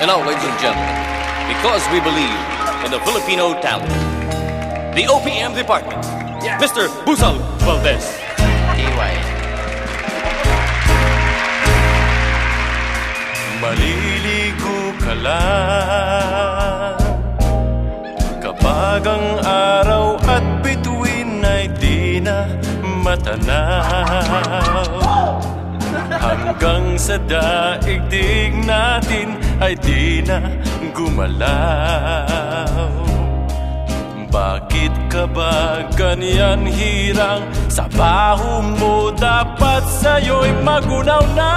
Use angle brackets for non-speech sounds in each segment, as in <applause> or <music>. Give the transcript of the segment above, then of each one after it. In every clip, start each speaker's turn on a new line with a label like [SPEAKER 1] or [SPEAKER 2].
[SPEAKER 1] And now, ladies and gentlemen, because we believe in the Filipino talent, the OPM department, Mr. Busal Valdez.
[SPEAKER 2] TY.
[SPEAKER 3] Maliligo ka lang Kapag ang araw at bituin ay di na matanaw Hanggang sa daigdig natin ay di na gumalaw. Bakit ka ba ganyan hirang? Sa baho mo dapat sa'yo'y magunaw na.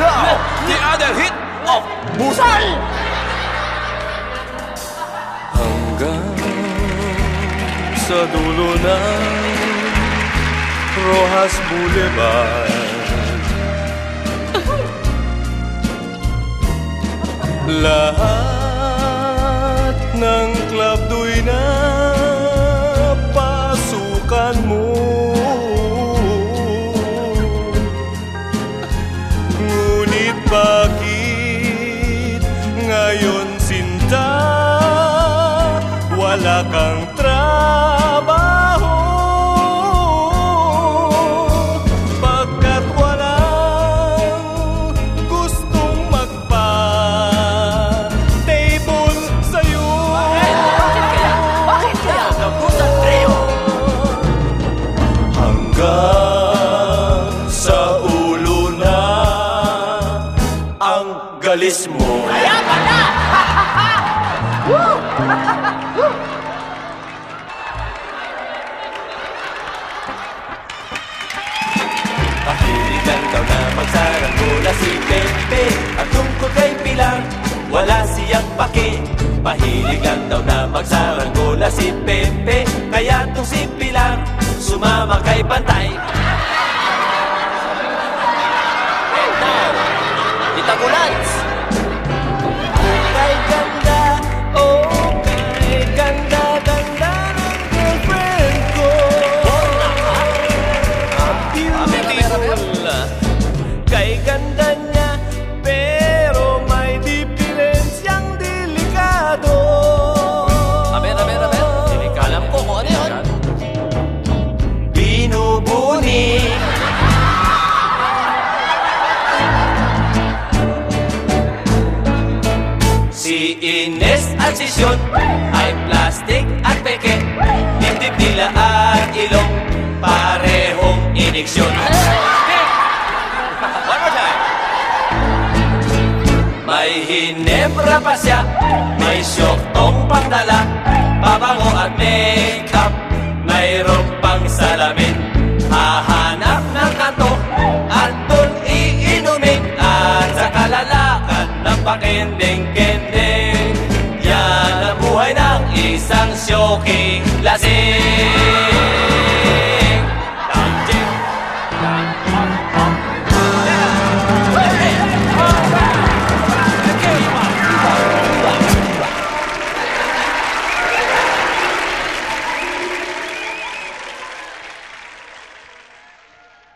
[SPEAKER 1] Now, the other hit of Busal!
[SPEAKER 3] Hanggang sa dulo ng Rojas Boulevard Lahat ng club do'y na pasukan mo. Ngunit bakit ngayon sinta? Wala kang trabaho galis mo <laughs>
[SPEAKER 4] Pahiligan daw na magsarangola si Pepe. At tungkol kay Pilar, wala siyang pake. Pahilig lang daw na magsarangola Si Ines at si Sean ay plastic at peke. Dibdib nila at ilong parehong iniksyon.
[SPEAKER 2] One more time.
[SPEAKER 4] May hinebra pa siya, may syoktong pangdala. Pabango at makeup, mayroon pang salamin nació.